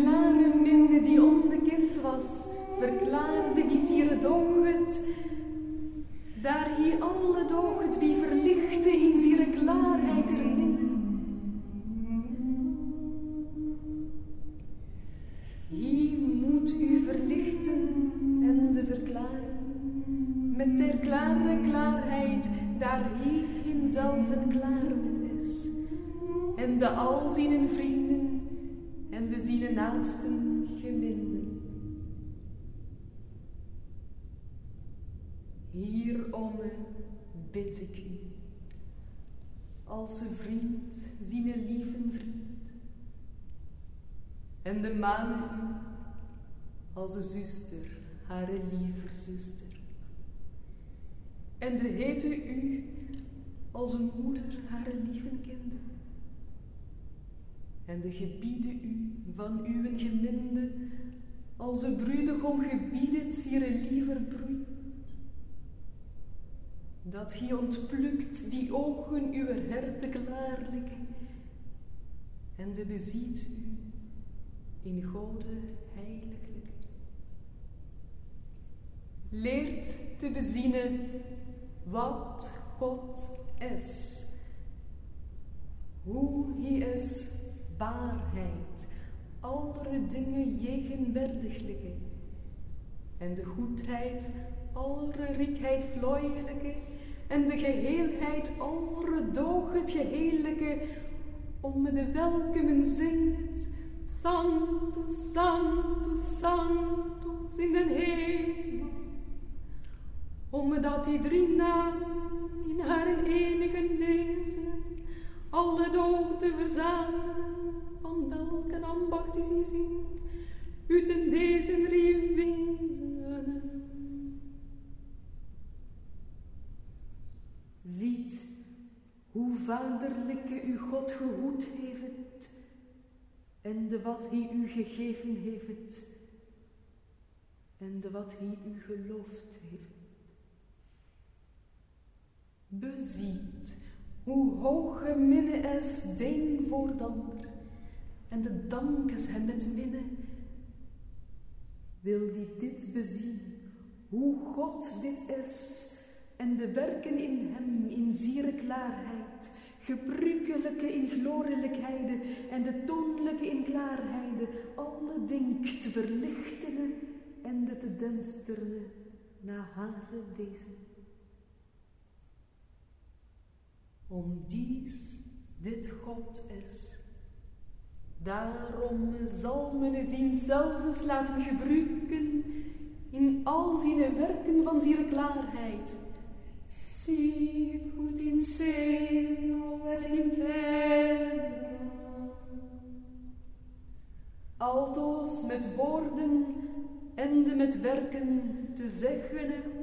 klare minne die onbekend was, verklaarde doch het, daar hij alle doch het wie verlichte in ziere klaarheid er minne. Hij moet u verlichten en de verklaren, met der klare klaarheid, daar hij hemzelf klaar met is, en de alzienen vrienden en de ziene naasten geminden. Hierom bid ik u, als een vriend, ziene lieve vriend, en de maan als een zuster, haar lieve zuster. En de hete u, als een moeder, haar lieve kinderen en de gebieden u van uw geminde, als een bruidegom gebiedet hier liever broei. Dat gij ontplukt die ogen uw herte klaarlijke, en de beziet u in gode heiliglijk. Leert te bezinnen wat God is, hoe hij is waarheid, alle dingen jegenwerdiglijke, en de goedheid, alle rikheid vloeielijke, en de geheelheid, alle doog het geheilijke, om me de welke men zingt, Sanctus, Sanctus, Sanctus in den hemel, om me dat die drie namen in haar enige wezenen, alle dood te verzamelen, van welke ambacht is hij zingt, uit in deze drie wezenen. Ziet hoe vaderlijke u God gehoed heeft, en de wat hij u gegeven heeft, en de wat hij u geloofd heeft. Beziet hoe hoge minne is ding voor de ander, en de dank is hem met minne. Wil die dit bezien, hoe God dit is, en de werken in hem in ziere klaarheid, gebruikelijke in glorielijkheid en de toonlijke in klaarheid, alle ding te verlichten en de te demsteren naar hare wezen. Om dies dit God is. Daarom zal men zelfs laten gebruiken in al zijn werken van ziere klaarheid. Zie goed in zin, et in terra. Altoos met woorden en met werken te zeggen.